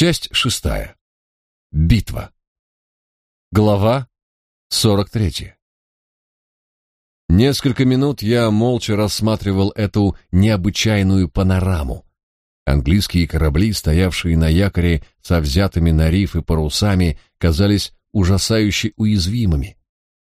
Часть шестая. Битва. Глава сорок третья. Несколько минут я молча рассматривал эту необычайную панораму. Английские корабли, стоявшие на якоре со взятыми на рифы парусами, казались ужасающе уязвимыми.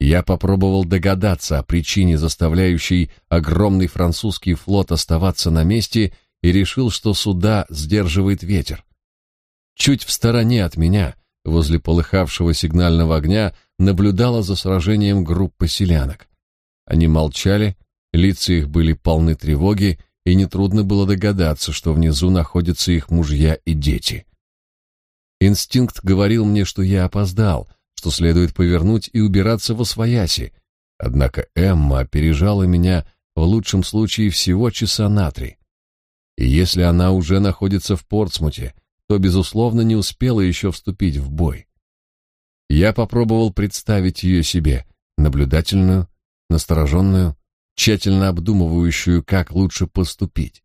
Я попробовал догадаться о причине, заставляющей огромный французский флот оставаться на месте, и решил, что суда сдерживает ветер. Чуть в стороне от меня, возле полыхавшего сигнального огня, наблюдала за сражением группа селянок. Они молчали, лица их были полны тревоги, и нетрудно было догадаться, что внизу находятся их мужья и дети. Инстинкт говорил мне, что я опоздал, что следует повернуть и убираться во свояси. Однако Эмма опережала меня в лучшем случае всего часа на три. И если она уже находится в Портсмуте, то, безусловно, не успела еще вступить в бой. Я попробовал представить ее себе, наблюдательную, настороженную, тщательно обдумывающую, как лучше поступить.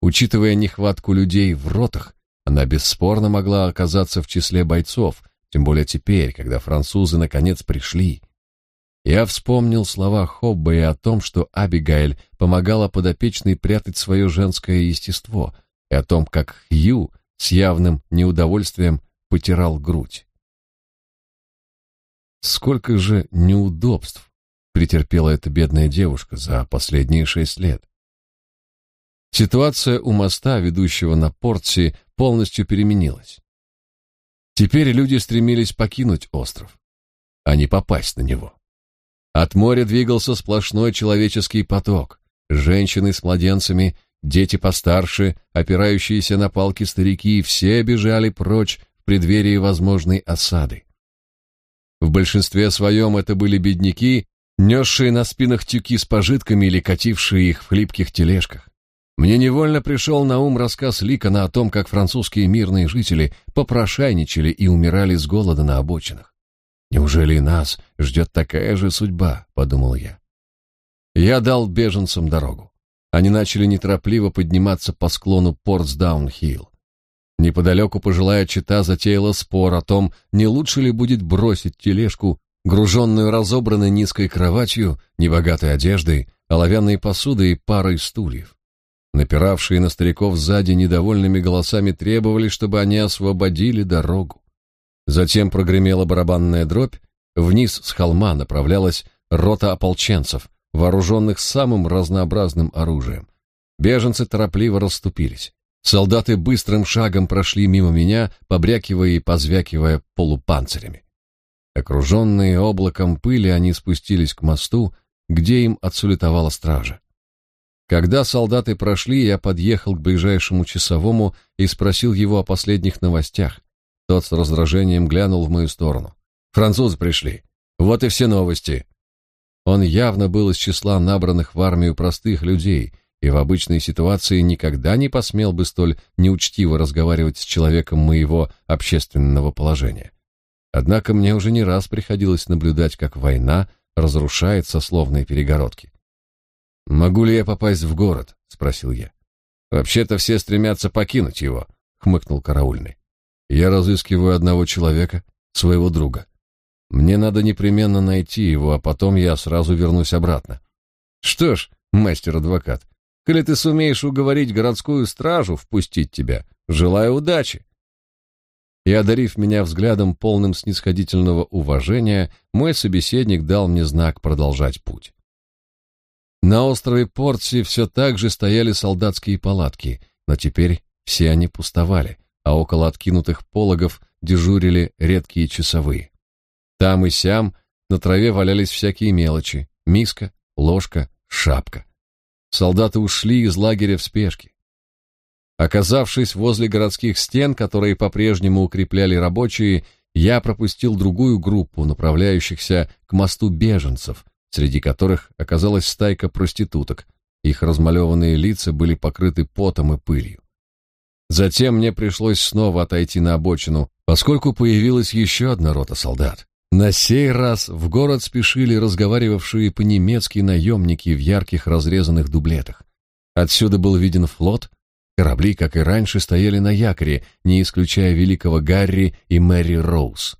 Учитывая нехватку людей в ротах, она бесспорно могла оказаться в числе бойцов, тем более теперь, когда французы наконец пришли. Я вспомнил слова Хобба и о том, что Абигайль помогала подопечной прятать свое женское естество, и о том, как Хью с явным неудовольствием потирал грудь. Сколько же неудобств претерпела эта бедная девушка за последние шесть лет. Ситуация у моста, ведущего на Портси, полностью переменилась. Теперь люди стремились покинуть остров, а не попасть на него. От моря двигался сплошной человеческий поток. Женщины с младенцами, дети постарше, опирающиеся на палки старики, все бежали прочь в преддверии возможной осады. В большинстве своем это были бедняки, несшие на спинах тюки с пожитками или катившие их в хлипких тележках. Мне невольно пришел на ум рассказ Ликона о том, как французские мирные жители попрошайничали и умирали с голода на обочинах. «Неужели нас ждет такая же судьба?» — подумал я. Я дал беженцам дорогу. Они начали неторопливо подниматься по склону Портсдаун-Хилл. Неподалеку пожилая чита затеяла спор о том, не лучше ли будет бросить тележку груженную разобранной низкой кроватью, небогатой одеждой, оловянной посудой и парой стульев. Напиравшие на стариков сзади недовольными голосами требовали, чтобы они освободили дорогу. Затем прогремела барабанная дробь, вниз с холма направлялась рота ополченцев, вооруженных самым разнообразным оружием. Беженцы торопливо расступились. Солдаты быстрым шагом прошли мимо меня, побрякивая и позвякивая полупанцирями. Окруженные облаком пыли, они спустились к мосту, где им отсулетовала стража. Когда солдаты прошли, я подъехал к ближайшему часовому и спросил его о последних новостях. Тот с раздражением глянул в мою сторону. «Французы пришли. Вот и все новости». Он явно был из числа набранных в армию простых людей и в обычной ситуации никогда не посмел бы столь неучтиво разговаривать с человеком моего общественного положения. Однако мне уже не раз приходилось наблюдать, как война разрушает сословные перегородки. «Могу ли я попасть в город?» — спросил я. «Вообще-то все стремятся покинуть его», — хмыкнул караульный. «Я разыскиваю одного человека, своего друга. Мне надо непременно найти его, а потом я сразу вернусь обратно». «Что ж, мастер-адвокат, коли ты сумеешь уговорить городскую стражу впустить тебя, желаю удачи и, одарив меня взглядом полным снисходительного уважения, мой собеседник дал мне знак продолжать путь. На острове Портси все так же стояли солдатские палатки, но теперь все они пустовали, а около откинутых пологов дежурили редкие часовые. Там и сям на траве валялись всякие мелочи: миска, ложка, шапка. Солдаты ушли из лагеря в спешке. Оказавшись возле городских стен, которые по-прежнему укрепляли рабочие, я пропустил другую группу, направляющихся к мосту беженцев, среди которых оказалась стайка проституток. Их размалеванные лица были покрыты потом и пылью. Затем мне пришлось снова отойти на обочину, поскольку появилась еще одна рота солдат. На сей раз в город спешили разговаривавшие по-немецки наемники в ярких разрезанных дублетах. Отсюда был виден флот, Корабли, как и раньше, стояли на якоре, не исключая великого Гарри и Мэри Роуз.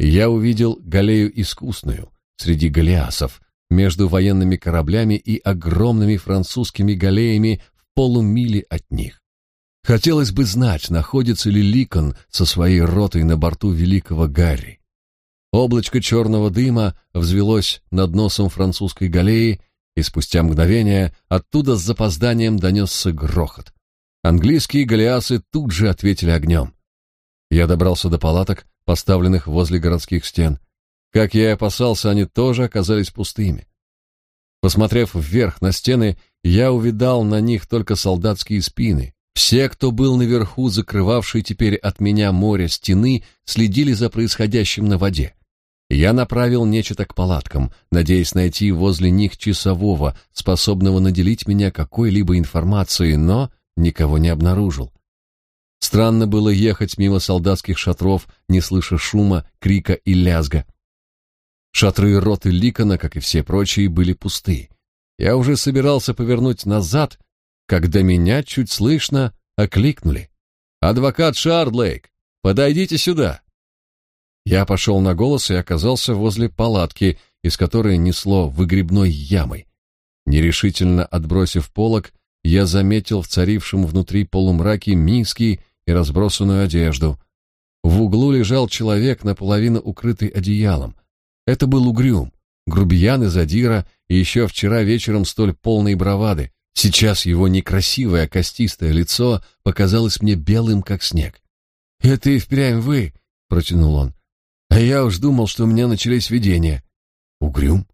Я увидел галею искусную среди галеасов, между военными кораблями и огромными французскими галеями в полумиле от них. Хотелось бы знать, находится ли Ликон со своей ротой на борту великого Гарри. Облачко черного дыма взвелось над носом французской галеи, и спустя мгновение оттуда с запозданием донесся грохот. Английские галеасы тут же ответили огнем. Я добрался до палаток, поставленных возле городских стен. Как я и опасался, они тоже оказались пустыми. Посмотрев вверх на стены, я увидал на них только солдатские спины. Все, кто был наверху, закрывавший теперь от меня море стены, следили за происходящим на воде. Я направил нечто к палаткам, надеясь найти возле них часового, способного наделить меня какой-либо информацией, но никого не обнаружил. Странно было ехать мимо солдатских шатров, не слыша шума, крика и лязга. Шатры роты Ликона, как и все прочие, были пусты. Я уже собирался повернуть назад, когда меня чуть слышно окликнули. «Адвокат Шардлейк, подойдите сюда!» Я пошел на голос и оказался возле палатки, из которой несло выгребной ямой. Нерешительно отбросив полог, я заметил в царившем внутри полумраке миски и разбросанную одежду. В углу лежал человек, наполовину укрытый одеялом. Это был угрюм, грубиян и задира, и еще вчера вечером столь полной бравады. Сейчас его некрасивое костистое лицо показалось мне белым, как снег. «Это и впрямь вы», — протянул он. «А я уж думал, что у меня начались видения». «Угрюм?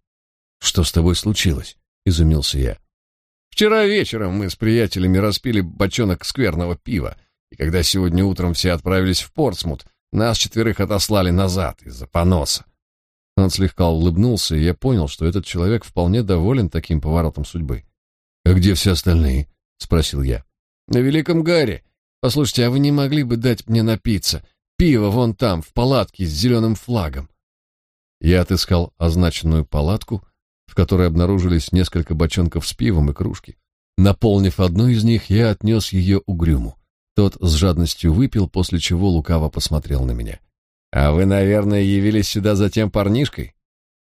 Что с тобой случилось?» — изумился я. «Вчера вечером мы с приятелями распили бочонок скверного пива, и когда сегодня утром все отправились в Портсмут, нас четверых отослали назад из-за поноса. Он слегка улыбнулся, и я понял, что этот человек вполне доволен таким поворотом судьбы. «А где все остальные?» — спросил я. «На Великом Гаре. Послушайте, а вы не могли бы дать мне напиться? Пиво вон там, в палатке с зеленым флагом». Я отыскал означенную палатку, в которой обнаружились несколько бочонков с пивом и кружки. Наполнив одну из них, я отнес ее угрюму. Тот с жадностью выпил, после чего лукаво посмотрел на меня. «А вы, наверное, явились сюда за тем парнишкой?»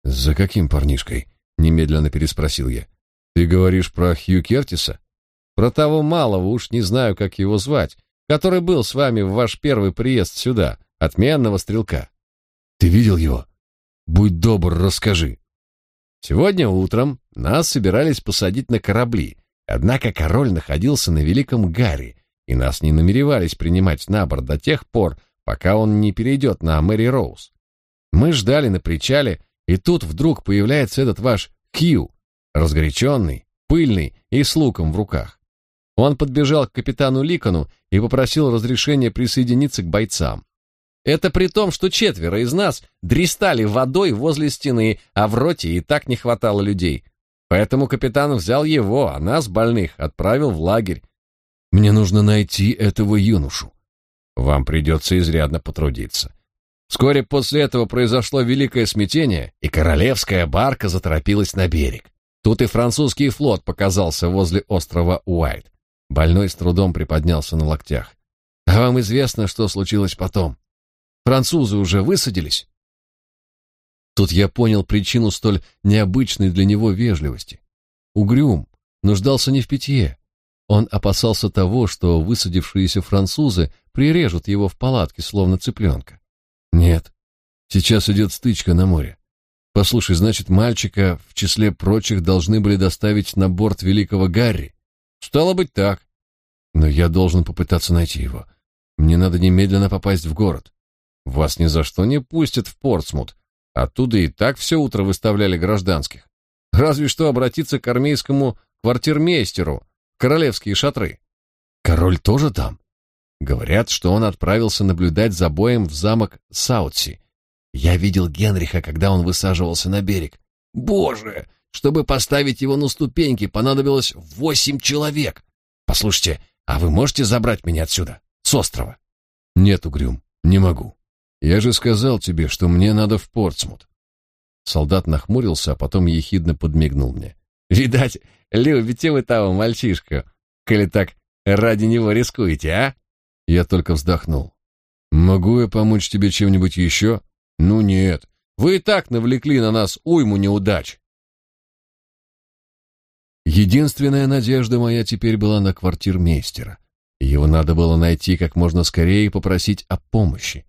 «За каким парнишкой?» — немедленно переспросил я. «Ты говоришь про Хью Кертиса?» «Про того малого, уж не знаю, как его звать, который был с вами в ваш первый приезд сюда, отменного стрелка». «Ты видел его? Будь добр, расскажи». «Сегодня утром нас собирались посадить на корабли, однако король находился на Великом Гарри, и нас не намеревались принимать на борт до тех пор, пока он не перейдет на Мэри Роуз. Мы ждали на причале, и тут вдруг появляется этот ваш Кью, разгоряченный, пыльный и с луком в руках. Он подбежал к капитану Ликону и попросил разрешения присоединиться к бойцам. Это при том, что четверо из нас дристали водой возле стены, а в роте и так не хватало людей. Поэтому капитан взял его, а нас, больных, отправил в лагерь. Мне нужно найти этого юношу. Вам придется изрядно потрудиться. Вскоре после этого произошло великое смятение, и королевская барка заторопилась на берег. Тут и французский флот показался возле острова Уайт. Больной с трудом приподнялся на локтях. А вам известно, что случилось потом? Французы уже высадились? Тут я понял причину столь необычной для него вежливости. Угрюм нуждался не в питье, он опасался того, что высадившиеся французы прирежут его в палатке, словно цыпленка. Нет, сейчас идет стычка на море. Послушай, значит, мальчика в числе прочих должны были доставить на борт великого Гарри. Стало быть так. Но я должен попытаться найти его. Мне надо немедленно попасть в город. Вас ни за что не пустят в Портсмут. Оттуда и так все утро выставляли гражданских. Разве что обратиться к армейскому квартирмейстеру, королевские шатры. Король тоже там? Говорят, что он отправился наблюдать за боем в замок Саутси. Я видел Генриха, когда он высаживался на берег. Боже, чтобы поставить его на ступеньки, понадобилось восемь человек. Послушайте, а вы можете забрать меня отсюда, с острова? Нет, Угрюм, не могу. Я же сказал тебе, что мне надо в Портсмут. Солдат нахмурился, а потом ехидно подмигнул мне. Видать, любите вы того мальчишку, коли так ради него рискуете, а?» Я только вздохнул. «Могу я помочь тебе чем-нибудь еще?» «Ну нет, вы и так навлекли на нас уйму неудач». Единственная надежда моя теперь была на квартирмейстера. Его надо было найти как можно скорее и попросить о помощи.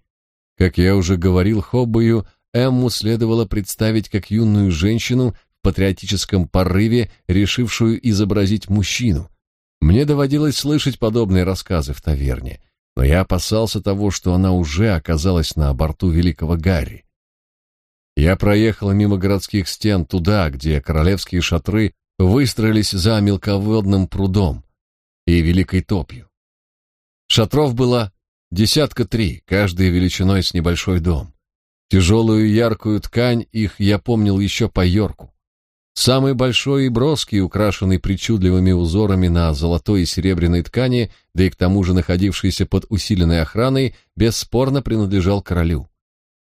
Как я уже говорил Хоббою, Эмму следовало представить как юную женщину в патриотическом порыве, решившую изобразить мужчину. Мне доводилось слышать подобные рассказы в таверне, но я опасался того, что она уже оказалась на борту великого Гарри. Я проехал мимо городских стен туда, где королевские шатры выстроились за мелководным прудом и великой топью. Шатров было десятка три, каждый величиной с небольшой дом. Тяжелую яркую ткань их я помнил еще по Йорку. Самый большой и броский, украшенный причудливыми узорами на золотой и серебряной ткани, да и к тому же находившийся под усиленной охраной, бесспорно принадлежал королю.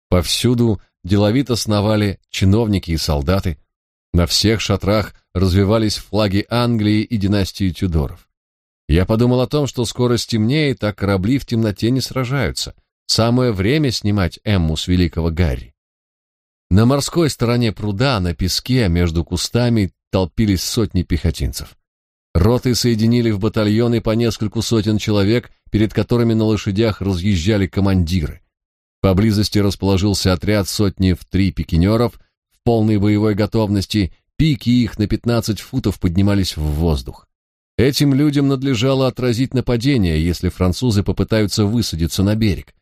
Повсюду деловито сновали чиновники и солдаты. На всех шатрах развивались флаги Англии и династии Тюдоров. Я подумал о том, что скоро стемнеет, а корабли в темноте не сражаются. Самое время снимать Эмму с великого Гарри. На морской стороне пруда, на песке, между кустами толпились сотни пехотинцев. Роты соединили в батальоны по нескольку сотен человек, перед которыми на лошадях разъезжали командиры. Поблизости расположился отряд сотни в три пикинеров в полной боевой готовности, пики их на 15 футов поднимались в воздух. Этим людям надлежало отразить нападение, если французы попытаются высадиться на берег.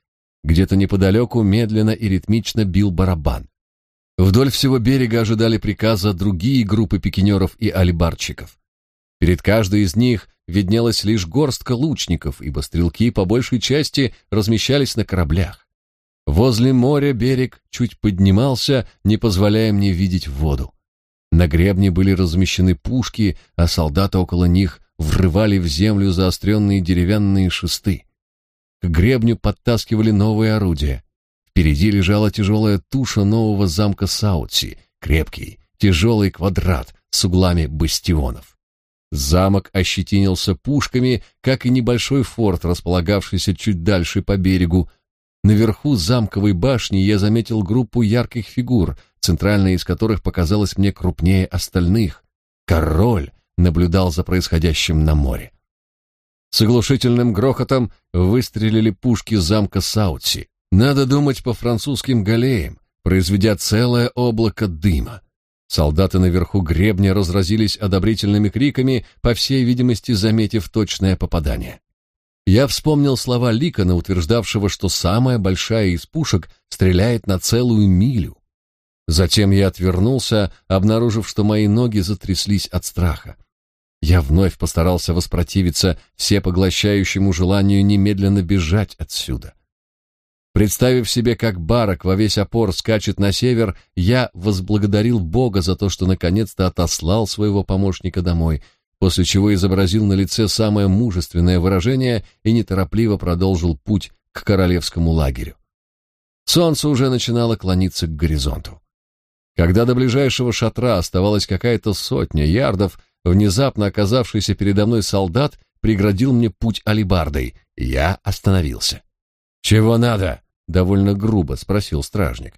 Где-то неподалеку медленно и ритмично бил барабан. Вдоль всего берега ожидали приказа другие группы пикинеров и алибарщиков. Перед каждой из них виднелась лишь горстка лучников, ибо стрелки по большей части размещались на кораблях. Возле моря берег чуть поднимался, не позволяя мне видеть воду. На гребне были размещены пушки, а солдаты около них врывали в землю заостренные деревянные шесты. К гребню подтаскивали новые орудия. Впереди лежала тяжелая туша нового замка Саутси, крепкий, тяжелый квадрат с углами бастионов. Замок ощетинился пушками, как и небольшой форт, располагавшийся чуть дальше по берегу. Наверху замковой башни я заметил группу ярких фигур, центральная из которых показалась мне крупнее остальных. Король наблюдал за происходящим на море. С оглушительным грохотом выстрелили пушки замка Саутси. Надо думать по французским галеям, произведя целое облако дыма. Солдаты наверху гребня разразились одобрительными криками, по всей видимости, заметив точное попадание. Я вспомнил слова Ликона, утверждавшего, что самая большая из пушек стреляет на целую милю. Затем я отвернулся, обнаружив, что мои ноги затряслись от страха. Я вновь постарался воспротивиться всепоглощающему желанию немедленно бежать отсюда. Представив себе, как барок во весь опор скачет на север, я возблагодарил Бога за то, что наконец-то отослал своего помощника домой, после чего изобразил на лице самое мужественное выражение и неторопливо продолжил путь к королевскому лагерю. Солнце уже начинало клониться к горизонту. Когда до ближайшего шатра оставалась какая-то сотня ярдов, Внезапно оказавшийся передо мной солдат преградил мне путь алебардой, и я остановился. «Чего надо?» — довольно грубо спросил стражник.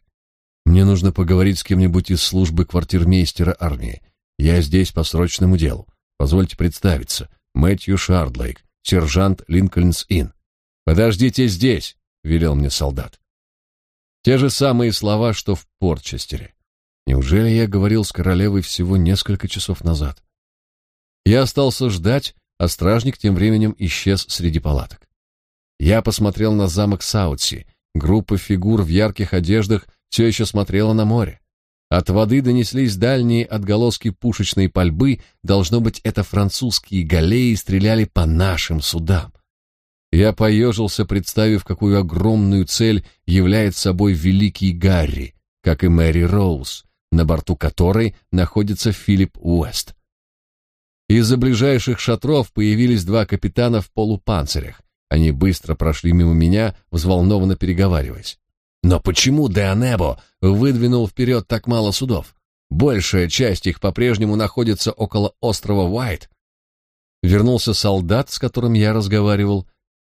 «Мне нужно поговорить с кем-нибудь из службы квартирмейстера армии. Я здесь по срочному делу. Позвольте представиться. Мэтью Шардлейк, сержант Линкольнс-Инн». «Подождите здесь», — велел мне солдат. Те же самые слова, что в Портчестере. Неужели я говорил с королевой всего несколько часов назад? Я остался ждать, а стражник тем временем исчез среди палаток. Я посмотрел на замок Саутси. Группа фигур в ярких одеждах все еще смотрела на море. От воды донеслись дальние отголоски пушечной пальбы, должно быть, это французские галеи стреляли по нашим судам. Я поежился, представив, какую огромную цель является собой великий Гарри, как и Мэри Роуз, на борту которой находится Филипп Уэст. Из-за ближайших шатров появились два капитана в полупанцирях. Они быстро прошли мимо меня, взволнованно переговариваясь. Но почему Деонебо выдвинул вперед так мало судов? Большая часть их по-прежнему находится около острова Уайт. Вернулся солдат, с которым я разговаривал.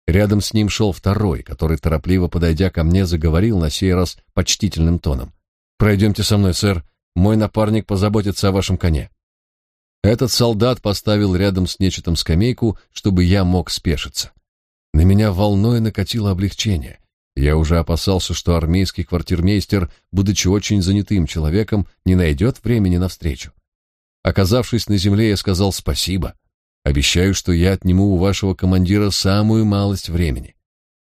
Рядом с ним шел второй, который, торопливо подойдя ко мне, заговорил на сей раз почтительным тоном. «Пройдемте со мной, сэр. Мой напарник позаботится о вашем коне». Этот солдат поставил рядом с нечетом скамейку, чтобы я мог спешиться. На меня волной накатило облегчение. Я уже опасался, что армейский квартирмейстер, будучи очень занятым человеком, не найдет времени на встречу. Оказавшись на земле, я сказал спасибо. Обещаю, что я отниму у вашего командира самую малость времени.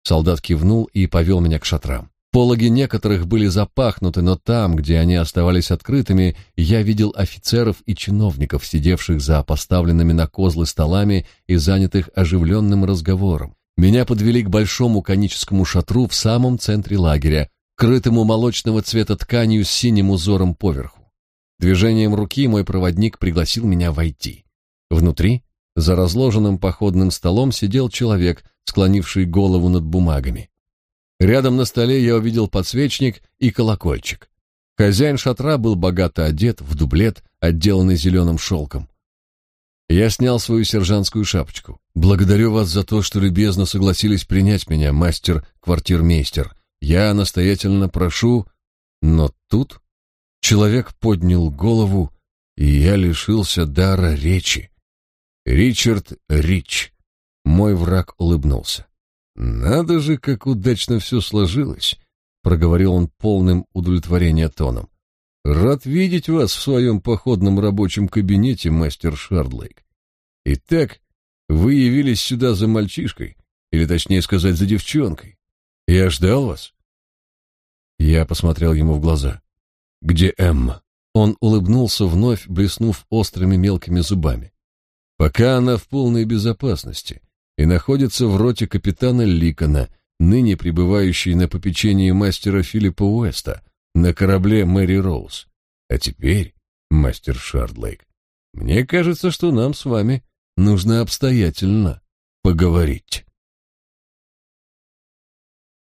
Солдат кивнул и повел меня к шатрам. Пологи некоторых были запахнуты, но там, где они оставались открытыми, я видел офицеров и чиновников, сидевших за поставленными на козлы столами и занятых оживленным разговором. Меня подвели к большому коническому шатру в самом центре лагеря, крытому молочного цвета тканью с синим узором поверху. Движением руки мой проводник пригласил меня войти. Внутри, за разложенным походным столом, сидел человек, склонивший голову над бумагами. Рядом на столе я увидел подсвечник и колокольчик. Хозяин шатра был богато одет в дублет, отделанный зеленым шелком. Я снял свою сержантскую шапочку. «Благодарю вас за то, что любезно согласились принять меня, мастер-квартирмейстер. Я настоятельно прошу...» Но тут человек поднял голову, и я лишился дара речи. Ричард Рич. Мой враг улыбнулся. Надо же, как удачно все сложилось, проговорил он полным удовлетворения тоном. Рад видеть вас в своем походном рабочем кабинете, мастер Шардлейк. Итак, вы явились сюда за мальчишкой, или точнее сказать, за девчонкой. Я ждал вас. Я посмотрел ему в глаза. Где Эмма? Он улыбнулся вновь, блеснув острыми мелкими зубами. Пока она в полной безопасности и находится в роте капитана Ликона, ныне пребывающей на попечении мастера Филиппа Уэста на корабле Мэри Роуз. А теперь, мастер Шардлейк, мне кажется, что нам с вами нужно обстоятельно поговорить.